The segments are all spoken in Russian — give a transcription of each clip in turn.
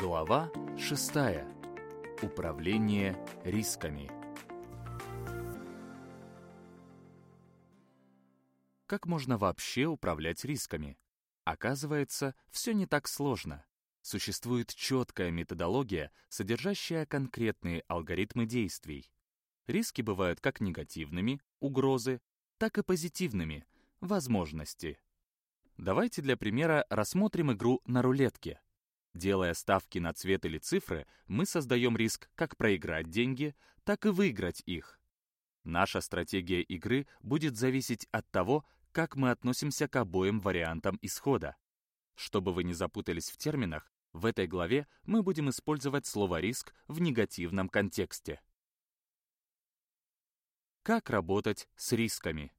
Глава 6. Управление рисками. Как можно вообще управлять рисками? Оказывается, все не так сложно. Существует четкая методология, содержащая конкретные алгоритмы действий. Риски бывают как негативными, угрозы, так и позитивными, возможности. Давайте для примера рассмотрим игру на рулетке. Делая ставки на цвет или цифры, мы создаем риск как проиграть деньги, так и выиграть их. Наша стратегия игры будет зависеть от того, как мы относимся к обоим вариантам исхода. Чтобы вы не запутались в терминах, в этой главе мы будем использовать слово «риск» в негативном контексте. Как работать с рисками?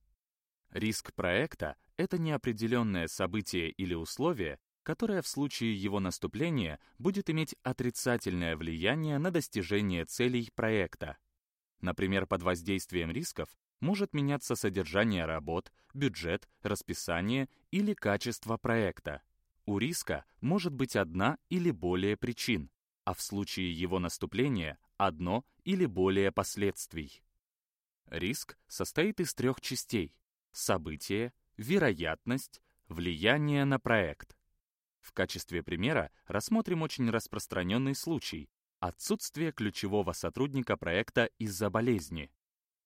Риск проекта — это неопределенное событие или условие, которое в случае его наступления будет иметь отрицательное влияние на достижение целей проекта. Например, под воздействием рисков может меняться содержание работ, бюджет, расписание или качество проекта. У риска может быть одна или более причин, а в случае его наступления — одно или более последствий. Риск состоит из трех частей событие, вероятность, влияние на проект. В качестве примера рассмотрим очень распространенный случай – отсутствие ключевого сотрудника проекта из-за болезни.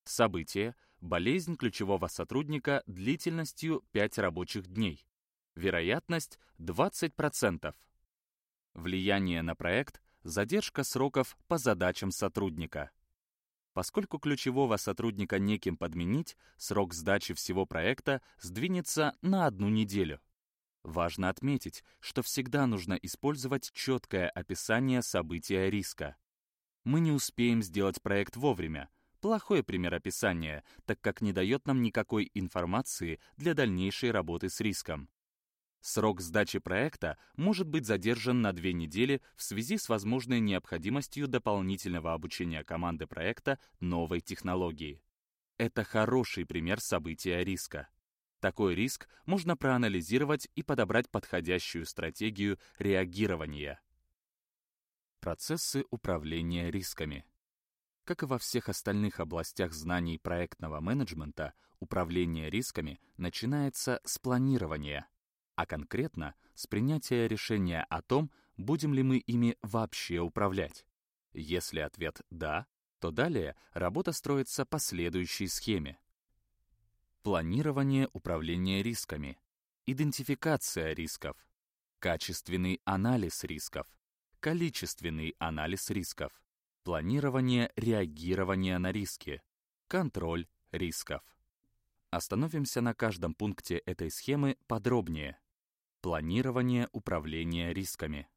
Событие – болезнь ключевого сотрудника длительностью 5 рабочих дней. Вероятность – 20%. Влияние на проект – задержка сроков по задачам сотрудника. Поскольку ключевого сотрудника неким подменить, срок сдачи всего проекта сдвинется на одну неделю. Важно отметить, что всегда нужно использовать четкое описание события риска. Мы не успеем сделать проект вовремя. Плохой пример описания, так как не дает нам никакой информации для дальнейшей работы с риском. Срок сдачи проекта может быть задержан на две недели в связи с возможной необходимостью дополнительного обучения команды проекта новой технологии. Это хороший пример события риска. Такой риск можно проанализировать и подобрать подходящую стратегию реагирования. Процессы управления рисками. Как и во всех остальных областях знаний проектного менеджмента, управление рисками начинается с планирования — а конкретно с принятия решения о том, будем ли мы ими вообще управлять. Если ответ «да», то далее работа строится по следующей схеме. Планирование управления рисками, идентификация рисков, качественный анализ рисков, количественный анализ рисков, планирование реагирования на риски, контроль рисков. Остановимся на каждом пункте этой схемы подробнее. Планирование управления рисками.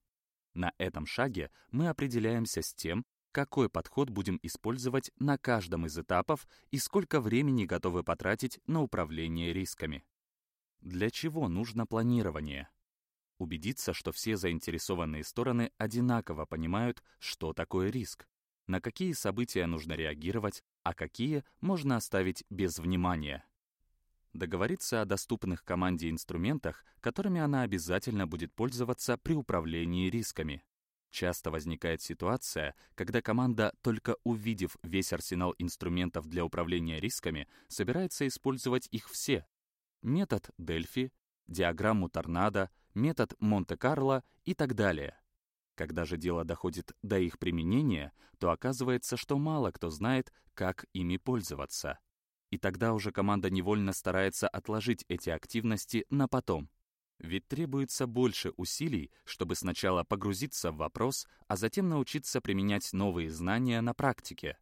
На этом шаге мы определяемся с тем, какой подход будем использовать на каждом из этапов и сколько времени готовы потратить на управление рисками. Для чего нужно планирование? Убедиться, что все заинтересованные стороны одинаково понимают, что такое риск, на какие события нужно реагировать, а какие можно оставить без внимания договориться о доступных команде инструментах, которыми она обязательно будет пользоваться при управлении рисками. Часто возникает ситуация, когда команда, только увидев весь арсенал инструментов для управления рисками, собирается использовать их все. Метод Дельфи, диаграмму торнадо, метод Монте-Карло и так далее. Когда же дело доходит до их применения, то оказывается, что мало кто знает, как ими пользоваться. И тогда уже команда невольно старается отложить эти активности на потом. Ведь требуется больше усилий, чтобы сначала погрузиться в вопрос, а затем научиться применять новые знания на практике.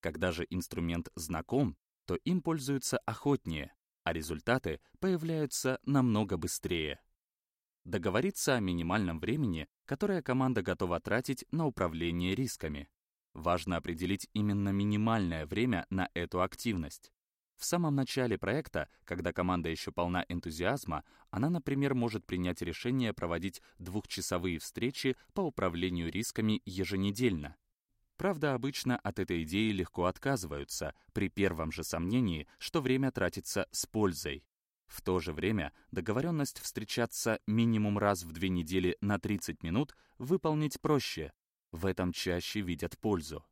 Когда же инструмент знаком, то им пользуются охотнее, а результаты появляются намного быстрее. Договориться о минимальном времени, которое команда готова тратить на управление рисками. Важно определить именно минимальное время на эту активность. В самом начале проекта, когда команда еще полна энтузиазма, она, например, может принять решение проводить двухчасовые встречи по управлению рисками еженедельно. Правда, обычно от этой идеи легко отказываются при первом же сомнении, что время тратится с пользой. В то же время договоренность встречаться минимум раз в две недели на 30 минут выполнить проще. В этом чаще видят пользу.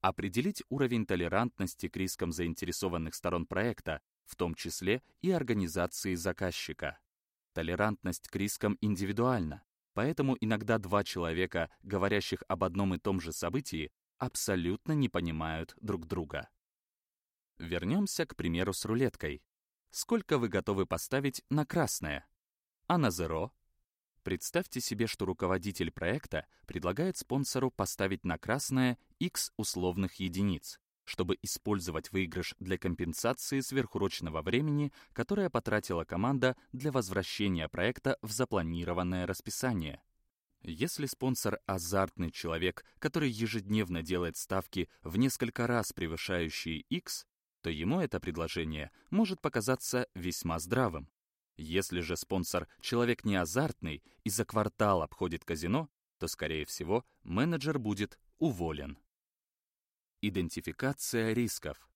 Определить уровень толерантности к рискам заинтересованных сторон проекта, в том числе и организации заказчика. Толерантность к рискам индивидуальна, поэтому иногда два человека, говорящих об одном и том же событии, абсолютно не понимают друг друга. Вернемся к примеру с рулеткой. Сколько вы готовы поставить на красное? А на зеро? Представьте себе, что руководитель проекта предлагает спонсору поставить на красное X условных единиц, чтобы использовать выигрыш для компенсации сверхурочного времени, которое потратила команда для возвращения проекта в запланированное расписание. Если спонсор азартный человек, который ежедневно делает ставки в несколько раз превышающие X, то ему это предложение может показаться весьма здравым. Если же спонсор — человек не азартный и за квартал обходит казино, то, скорее всего, менеджер будет уволен. Идентификация рисков.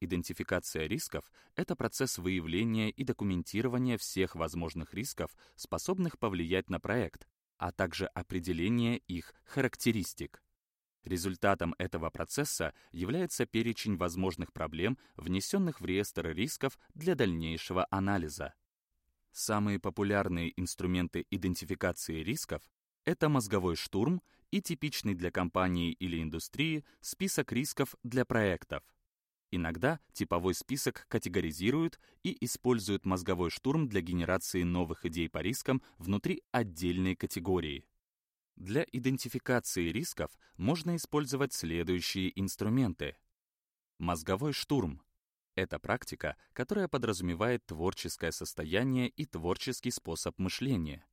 Идентификация рисков — это процесс выявления и документирования всех возможных рисков, способных повлиять на проект, а также определение их характеристик. Результатом этого процесса является перечень возможных проблем, внесенных в реестр рисков для дальнейшего анализа. Самые популярные инструменты идентификации рисков — это мозговой штурм и типичный для компании или индустрии список рисков для проектов. Иногда типовой список категоризируют и используют мозговой штурм для генерации новых идей по рискам внутри отдельной категории. Для идентификации рисков можно использовать следующие инструменты. Мозговой штурм — это практика, которая подразумевает творческое состояние и творческий способ мышления.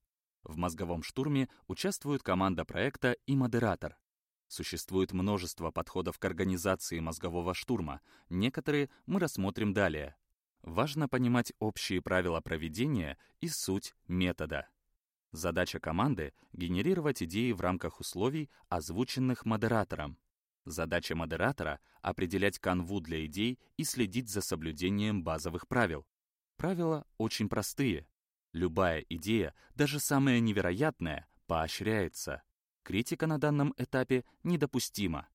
В мозговом штурме участвуют команда проекта и модератор. Существует множество подходов к организации мозгового штурма, некоторые мы рассмотрим далее. Важно понимать общие правила проведения и суть метода. Задача команды — генерировать идеи в рамках условий, озвученных модератором. Задача модератора — определять канву для идей и следить за соблюдением базовых правил. Правила очень простые. Любая идея, даже самая невероятная, поощряется. Критика на данном этапе недопустима.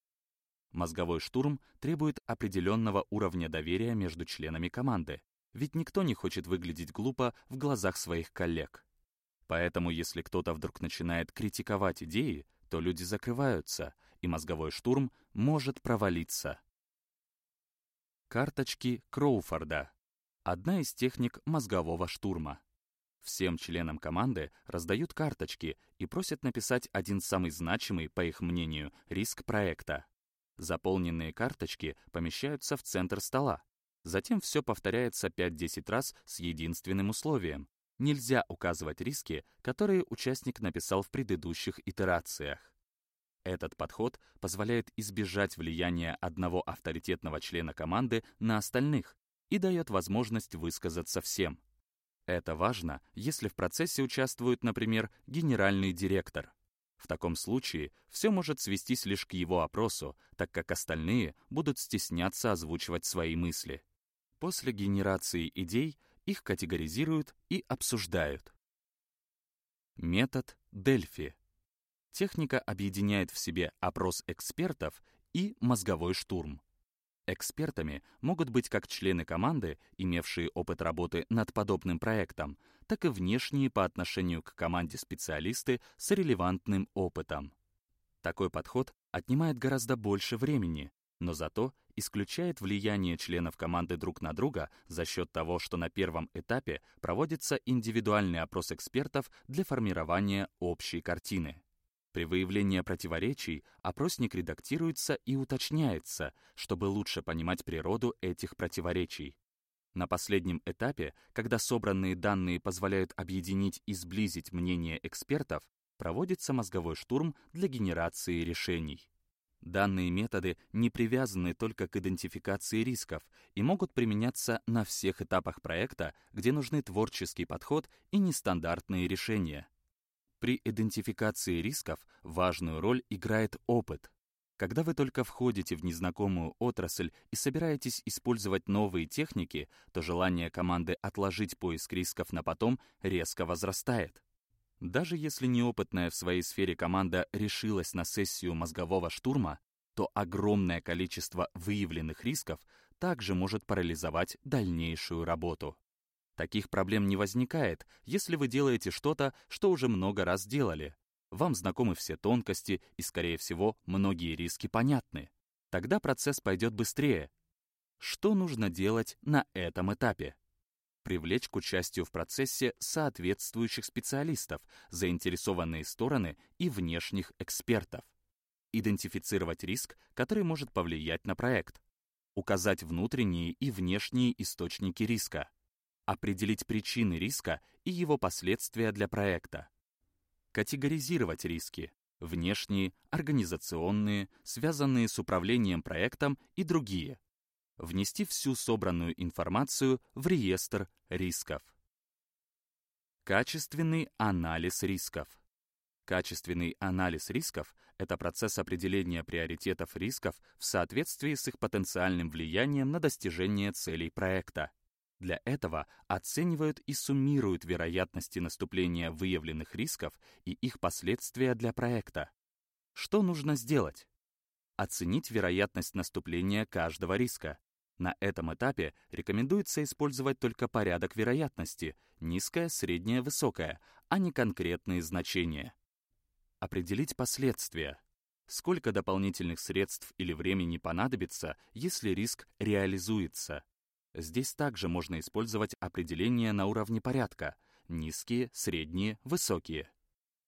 Мозговой штурм требует определенного уровня доверия между членами команды, ведь никто не хочет выглядеть глупо в глазах своих коллег. Поэтому если кто-то вдруг начинает критиковать идеи, то люди закрываются, и мозговой штурм может провалиться. Карточки Кроуфорда. Одна из техник мозгового штурма. Всем членам команды раздают карточки и просят написать один самый значимый, по их мнению, риск проекта. Заполненные карточки помещаются в центр стола. Затем все повторяется 5-10 раз с единственным условием нельзя указывать риски, которые участник написал в предыдущих итерациях. Этот подход позволяет избежать влияния одного авторитетного члена команды на остальных и дает возможность высказаться всем. Это важно, если в процессе участвует, например, генеральный директор. В таком случае все может свестись лишь к его опросу, так как остальные будут стесняться озвучивать свои мысли. После генерации идей их категоризируют и обсуждают. Метод Дельфи. Техника объединяет в себе опрос экспертов и мозговой штурм. Экспертами могут быть как члены команды, имевшие опыт работы над подобным проектом, так и внешние по отношению к команде специалисты с релевантным опытом. Такой подход отнимает гораздо больше времени, но зато исключает влияние членов команды друг на друга за счет того, что на первом этапе проводится индивидуальный опрос экспертов для формирования общей картины. При выявлении противоречий опросник редактируется и уточняется, чтобы лучше понимать природу этих противоречий. На последнем этапе, когда собранные данные позволяют объединить и сблизить мнения экспертов, проводится мозговой штурм для генерации решений. Данные методы не привязаны только к идентификации рисков и могут применяться на всех этапах проекта, где нужны творческий подход и нестандартные решения. При идентификации рисков важную роль играет опыт. Когда вы только входите в незнакомую отрасль и собираетесь использовать новые техники, то желание команды отложить поиск рисков на потом резко возрастает. Даже если неопытная в своей сфере команда решилась на сессию мозгового штурма, то огромное количество выявленных рисков также может парализовать дальнейшую работу. Таких проблем не возникает, если вы делаете что-то, что уже много раз делали. Вам знакомы все тонкости и, скорее всего, многие риски понятны. Тогда процесс пойдет быстрее. Что нужно делать на этом этапе? Привлечь к участию в процессе соответствующих специалистов, заинтересованные стороны и внешних экспертов. Идентифицировать риск, который может повлиять на проект. Указать внутренние и внешние источники риска определить причины риска и его последствия для проекта, категоризировать риски – внешние, организационные, связанные с управлением проектом и другие, внести всю собранную информацию в реестр рисков. Качественный анализ рисков. Качественный анализ рисков — это процесс определения приоритетов рисков в соответствии с их потенциальным влиянием на достижение целей проекта. Для этого оценивают и суммируют вероятности наступления выявленных рисков и их последствия для проекта. Что нужно сделать? Оценить вероятность наступления каждого риска. На этом этапе рекомендуется использовать только порядок вероятности — низкое, среднее, высокое, а не конкретные значения. Определить последствия. Сколько дополнительных средств или времени понадобится, если риск реализуется. Здесь также можно использовать определения на уровне порядка — низкие, средние, высокие.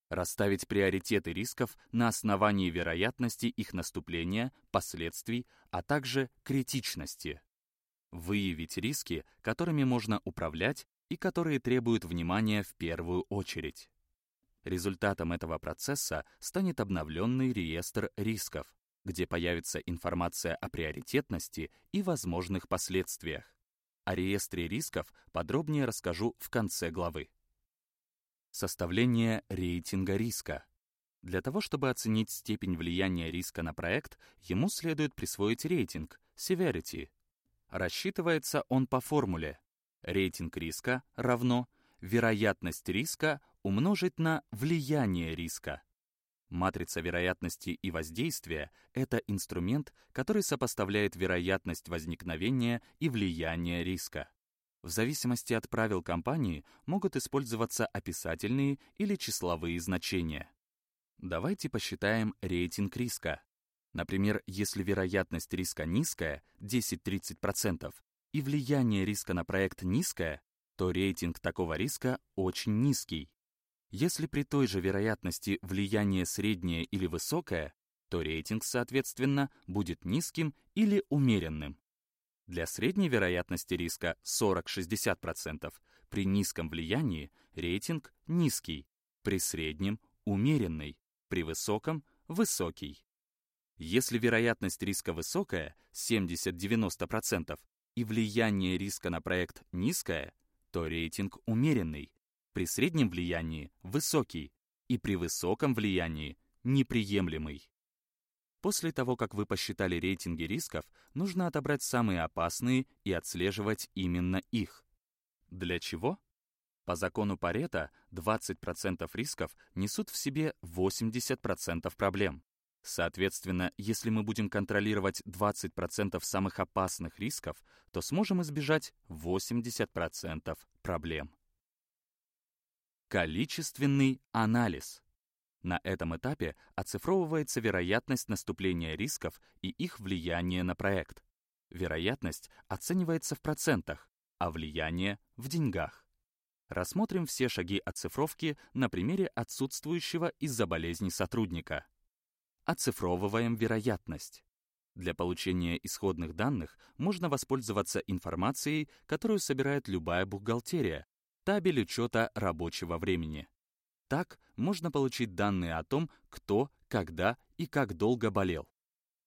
Расставить приоритеты рисков на основании вероятности их наступления, последствий, а также критичности. Выявить риски, которыми можно управлять и которые требуют внимания в первую очередь. Результатом этого процесса станет обновленный реестр рисков, где появится информация о приоритетности и возможных последствиях. О реестре рисков подробнее расскажу в конце главы. Составление рейтинга риска. Для того, чтобы оценить степень влияния риска на проект, ему следует присвоить рейтинг Severity. Рассчитывается он по формуле рейтинг риска равно вероятность риска умножить на влияние риска. Матрица вероятности и воздействия — это инструмент, который сопоставляет вероятность возникновения и влияния риска. В зависимости от правил компании могут использоваться описательные или числовые значения. Давайте посчитаем рейтинг риска. Например, если вероятность риска низкая, 10-30%, и влияние риска на проект низкое, то рейтинг такого риска очень низкий. Если при той же вероятности влияние среднее или высокое, то рейтинг, соответственно, будет низким или умеренным. Для средней вероятности риска 40-60%, при низком влиянии рейтинг низкий, при среднем — умеренный, при высоком — высокий. Если вероятность риска высокая, 70-90%, и влияние риска на проект низкое, то рейтинг умеренный, при среднем влиянии — высокий и при высоком влиянии — неприемлемый. После того, как вы посчитали рейтинги рисков, нужно отобрать самые опасные и отслеживать именно их. Для чего? По закону Парето 20% рисков несут в себе 80% проблем. Соответственно, если мы будем контролировать 20% самых опасных рисков, то сможем избежать 80% проблем. Количественный анализ. На этом этапе оцифровывается вероятность наступления рисков и их влияние на проект. Вероятность оценивается в процентах, а влияние — в деньгах. Рассмотрим все шаги оцифровки на примере отсутствующего из-за болезни сотрудника. Оцифровываем вероятность. Для получения исходных данных можно воспользоваться информацией, которую собирает любая бухгалтерия, табель учета рабочего времени. Так можно получить данные о том, кто, когда и как долго болел.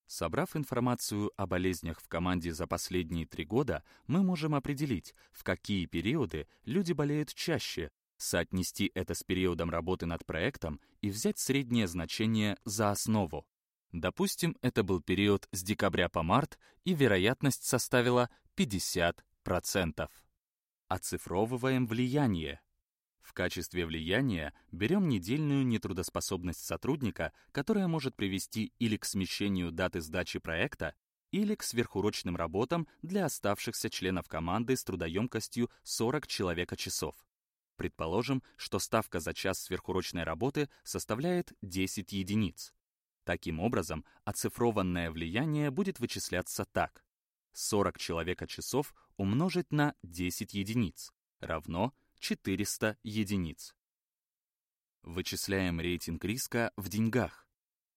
Собрав информацию о болезнях в команде за последние три года, мы можем определить, в какие периоды люди болеют чаще, соотнести это с периодом работы над проектом и взять среднее значение за основу. Допустим, это был период с декабря по март, и вероятность составила 50%. Оцифровываем влияние. В качестве влияния берем недельную нетрудоспособность сотрудника, которая может привести или к смещению даты сдачи проекта, или к сверхурочным работам для оставшихся членов команды с трудоемкостью 40 человека-часов. Предположим, что ставка за час сверхурочной работы составляет 10 единиц. Таким образом, оцифрованное влияние будет вычисляться так. 40 человека-часов умножить на 10 единиц равно 400 единиц. Вычисляем рейтинг риска в деньгах.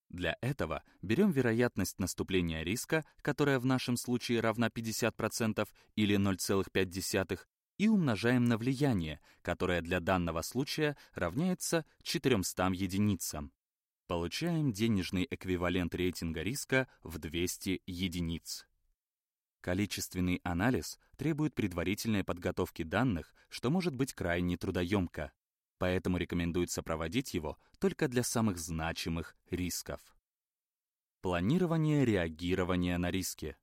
Для этого берем вероятность наступления риска, которая в нашем случае равна 50% или 0,5, и умножаем на влияние, которое для данного случая равняется 400 единицам. Получаем денежный эквивалент рейтинга риска в 200 единиц. Количественный анализ требует предварительной подготовки данных, что может быть крайне трудоемко. Поэтому рекомендуется проводить его только для самых значимых рисков. Планирование реагирования на риски.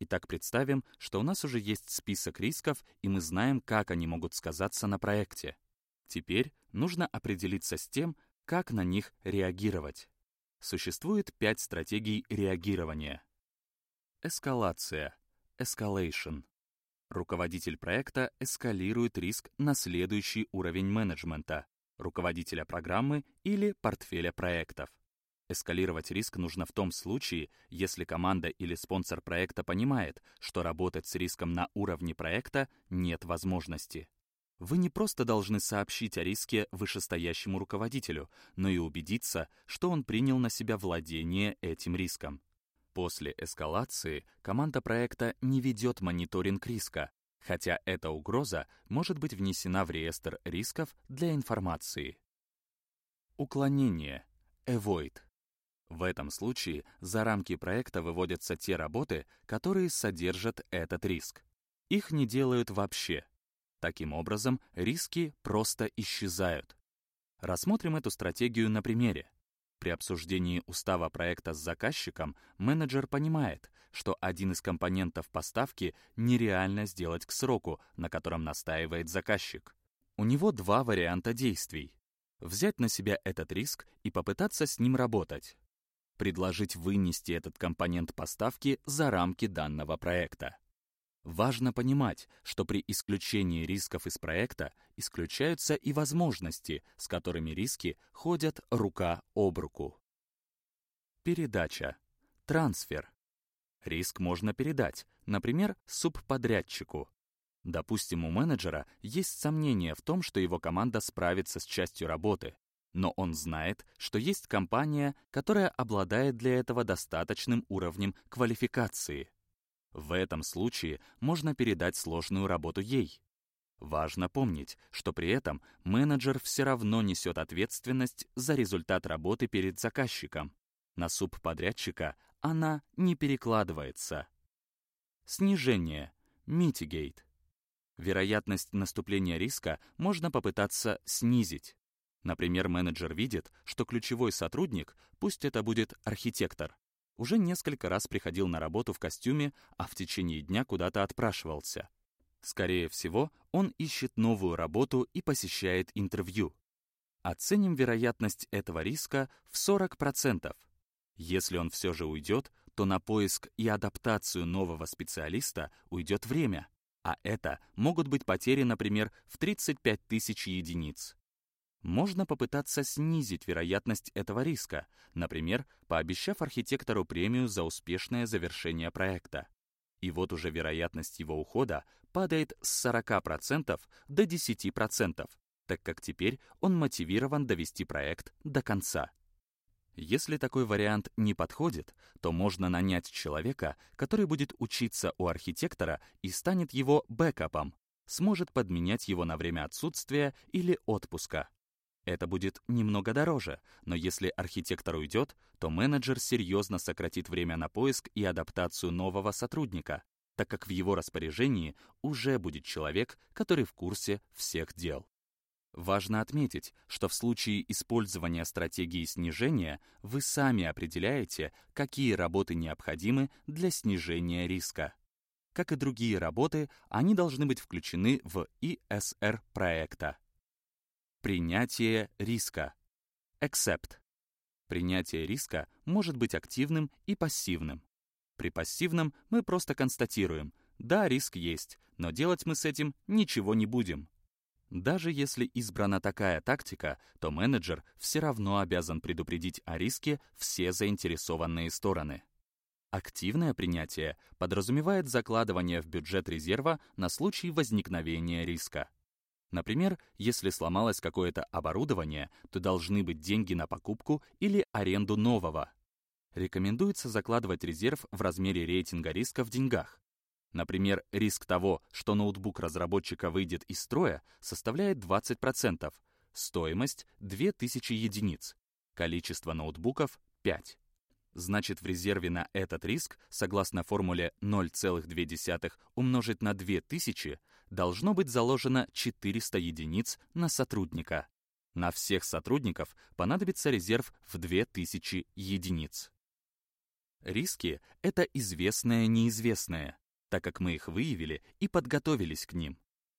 Итак, представим, что у нас уже есть список рисков, и мы знаем, как они могут сказаться на проекте. Теперь нужно определиться с тем, как на них реагировать. Существует пять стратегий реагирования. Эскалация escalation. Руководитель проекта эскалирует риск на следующий уровень менеджмента, руководителя программы или портфеля проектов. Эскалировать риск нужно в том случае, если команда или спонсор проекта понимает, что работать с риском на уровне проекта нет возможности. Вы не просто должны сообщить о риске вышестоящему руководителю, но и убедиться, что он принял на себя владение этим риском. После эскалации команда проекта не ведет мониторинг риска, хотя эта угроза может быть внесена в реестр рисков для информации. Уклонение. Avoid. В этом случае за рамки проекта выводятся те работы, которые содержат этот риск. Их не делают вообще. Таким образом, риски просто исчезают. Рассмотрим эту стратегию на примере. При обсуждении устава проекта с заказчиком менеджер понимает, что один из компонентов поставки нереально сделать к сроку, на котором настаивает заказчик. У него два варианта действий. Взять на себя этот риск и попытаться с ним работать. Предложить вынести этот компонент поставки за рамки данного проекта. Важно понимать, что при исключении рисков из проекта исключаются и возможности, с которыми риски ходят рука об руку. Передача. Трансфер. Риск можно передать, например, субподрядчику. Допустим, у менеджера есть сомнения в том, что его команда справится с частью работы, но он знает, что есть компания, которая обладает для этого достаточным уровнем квалификации. В этом случае можно передать сложную работу ей. Важно помнить, что при этом менеджер все равно несет ответственность за результат работы перед заказчиком. На субподрядчика она не перекладывается. Снижение. Mitigate. Вероятность наступления риска можно попытаться снизить. Например, менеджер видит, что ключевой сотрудник, пусть это будет архитектор, уже несколько раз приходил на работу в костюме, а в течение дня куда-то отпрашивался. Скорее всего, он ищет новую работу и посещает интервью. Оценим вероятность этого риска в 40%. Если он все же уйдет, то на поиск и адаптацию нового специалиста уйдет время, а это могут быть потери, например, в 35 тысяч единиц можно попытаться снизить вероятность этого риска, например, пообещав архитектору премию за успешное завершение проекта. И вот уже вероятность его ухода падает с 40% до 10%, так как теперь он мотивирован довести проект до конца. Если такой вариант не подходит, то можно нанять человека, который будет учиться у архитектора и станет его бэкапом, сможет подменять его на время отсутствия или отпуска. Это будет немного дороже, но если архитектор уйдет, то менеджер серьезно сократит время на поиск и адаптацию нового сотрудника, так как в его распоряжении уже будет человек, который в курсе всех дел. Важно отметить, что в случае использования стратегии снижения вы сами определяете, какие работы необходимы для снижения риска. Как и другие работы, они должны быть включены в ИСР проекта. Принятие риска. Accept. Принятие риска может быть активным и пассивным. При пассивном мы просто констатируем, да, риск есть, но делать мы с этим ничего не будем. Даже если избрана такая тактика, то менеджер все равно обязан предупредить о риске все заинтересованные стороны. Активное принятие подразумевает закладывание в бюджет резерва на случай возникновения риска. Например, если сломалось какое-то оборудование, то должны быть деньги на покупку или аренду нового. Рекомендуется закладывать резерв в размере рейтинга риска в деньгах. Например, риск того, что ноутбук разработчика выйдет из строя, составляет 20%, стоимость — 2000 единиц, количество ноутбуков — 5. Значит, в резерве на этот риск, согласно формуле 0,2 умножить на 2000, должно быть заложено 400 единиц на сотрудника. На всех сотрудников понадобится резерв в 2000 единиц. Риски — это известное неизвестное, так как мы их выявили и подготовились к ним.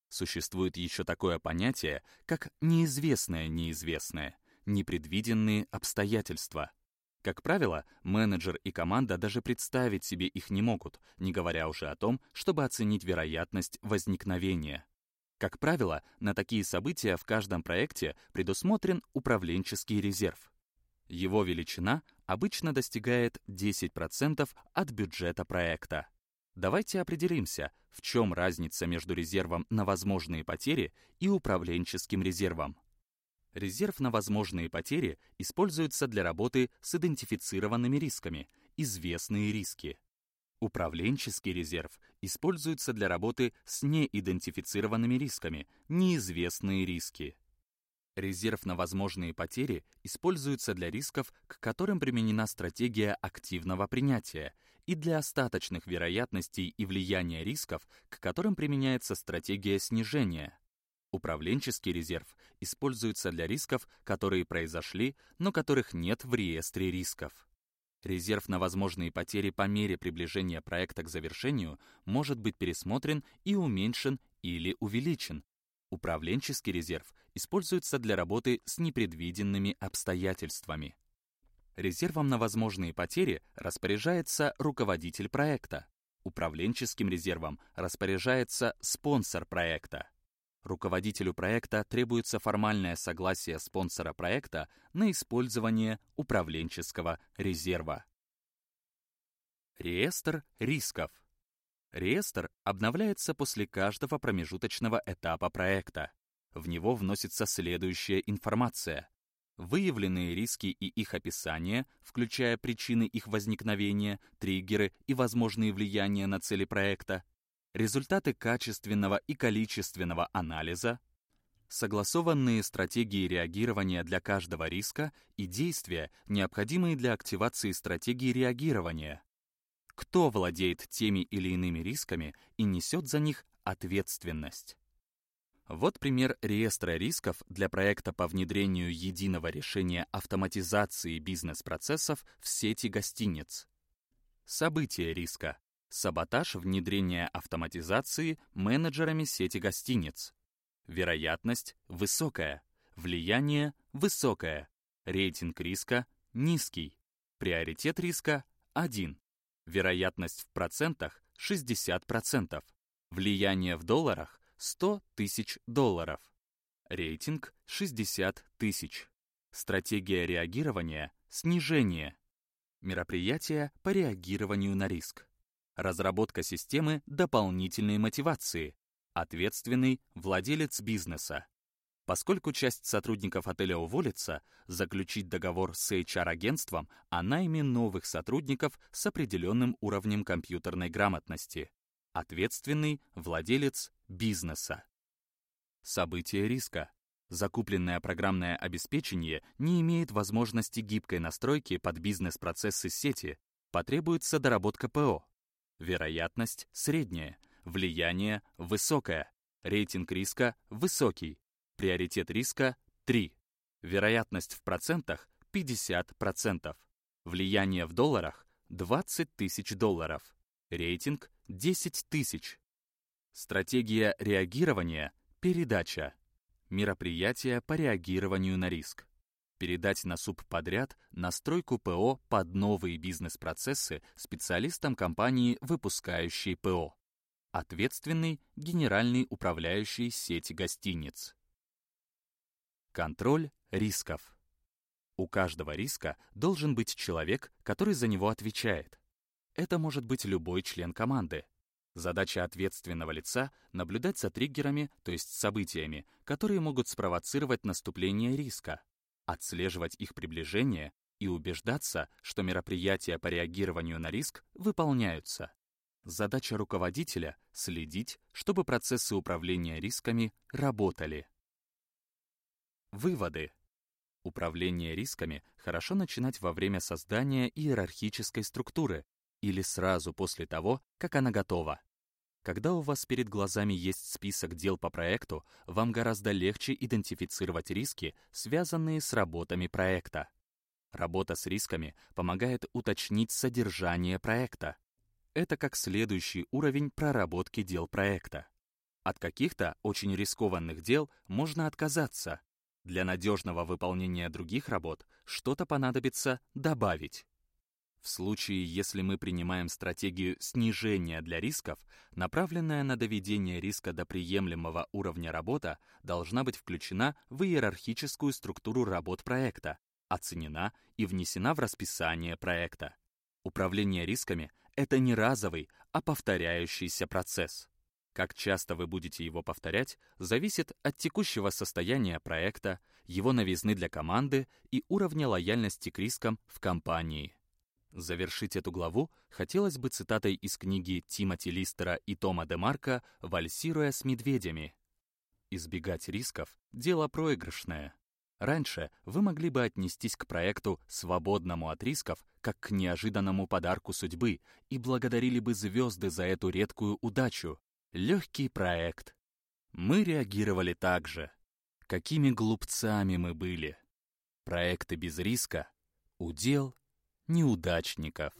Существует еще такое понятие, как неизвестное неизвестное, непредвиденные обстоятельства — как правило, менеджер и команда даже представить себе их не могут, не говоря уже о том, чтобы оценить вероятность возникновения. Как правило, на такие события в каждом проекте предусмотрен управленческий резерв. Его величина обычно достигает 10% от бюджета проекта. Давайте определимся, в чем разница между резервом на возможные потери и управленческим резервом. Резерв на возможные потери используется для работы с идентифицированными рисками, известные риски. Управленческий резерв используется для работы с неидентифицированными рисками, неизвестные риски. Резерв на возможные потери используется для рисков, к которым применена стратегия активного принятия, и для остаточных вероятностей и влияния рисков, к которым применяется стратегия снижения. Управленческий резерв используется для рисков, которые произошли, но которых нет в реестре рисков. Резерв на возможные потери по мере приближения проекта к завершению может быть пересмотрен и уменьшен или увеличен. Управленческий резерв используется для работы с непредвиденными обстоятельствами. Резервом на возможные потери распоряжается руководитель проекта. Управленческим резервом распоряжается спонсор проекта. Руководителю проекта требуется формальное согласие спонсора проекта на использование управленческого резерва. Реестр рисков. Реестр обновляется после каждого промежуточного этапа проекта. В него вносится следующая информация. Выявленные риски и их описание, включая причины их возникновения, триггеры и возможные влияния на цели проекта, результаты качественного и количественного анализа, согласованные стратегии реагирования для каждого риска и действия, необходимые для активации стратегии реагирования. Кто владеет теми или иными рисками и несет за них ответственность. Вот пример реестра рисков для проекта по внедрению единого решения автоматизации бизнес-процессов в сети гостиниц. События риска. Саботаж внедрения автоматизации менеджерами сети гостиниц. Вероятность высокая. Влияние высокое. Рейтинг риска низкий. Приоритет риска 1. Вероятность в процентах 60%. Влияние в долларах 100 тысяч долларов. Рейтинг 60 тысяч. Стратегия реагирования снижение. Мероприятия по реагированию на риск. Разработка системы дополнительной мотивации. Ответственный владелец бизнеса. Поскольку часть сотрудников отеля уволится, заключить договор с HR-агентством о найме новых сотрудников с определенным уровнем компьютерной грамотности. Ответственный владелец бизнеса. Событие риска. Закупленное программное обеспечение не имеет возможности гибкой настройки под бизнес-процессы сети, потребуется доработка ПО. Вероятность средняя, влияние высокое, рейтинг риска высокий, Приоритет риска 3. Вероятность в процентах 50%. Влияние в долларах 20 тысяч долларов. Рейтинг 10 тысяч. Стратегия реагирования – передача. Мероприятия по реагированию на риск. Передать на субподряд настройку ПО под новые бизнес-процессы специалистам компании, выпускающей ПО. Ответственный генеральный управляющий сети гостиниц. Контроль рисков. У каждого риска должен быть человек, который за него отвечает. Это может быть любой член команды. Задача ответственного лица — наблюдать за триггерами, то есть событиями, которые могут спровоцировать наступление риска, отслеживать их приближение и убеждаться, что мероприятия по реагированию на риск выполняются. Задача руководителя — следить, чтобы процессы управления рисками работали. Выводы. Управление рисками хорошо начинать во время создания иерархической структуры или сразу после того, как она готова. Когда у вас перед глазами есть список дел по проекту, вам гораздо легче идентифицировать риски, связанные с работами проекта. Работа с рисками помогает уточнить содержание проекта. Это как следующий уровень проработки дел проекта. От каких-то очень рискованных дел можно отказаться. Для надежного выполнения других работ что-то понадобится добавить. В случае, если мы принимаем стратегию снижения для рисков, направленная на доведение риска до приемлемого уровня работа должна быть включена в иерархическую структуру работ проекта, оценена и внесена в расписание проекта. Управление рисками — это не разовый, а повторяющийся процесс. Как часто вы будете его повторять, зависит от текущего состояния проекта, его новизны для команды и уровня лояльности к рискам в компании. Завершить эту главу хотелось бы цитатой из книги Тимоти Листера и Тома Демарка «Вальсируя с медведями». Избегать рисков – дело проигрышное. Раньше вы могли бы отнестись к проекту, свободному от рисков, как к неожиданному подарку судьбы, и благодарили бы звезды за эту редкую удачу. Легкий проект. Мы реагировали так же. Какими глупцами мы были. Проекты без риска – удел неудачников.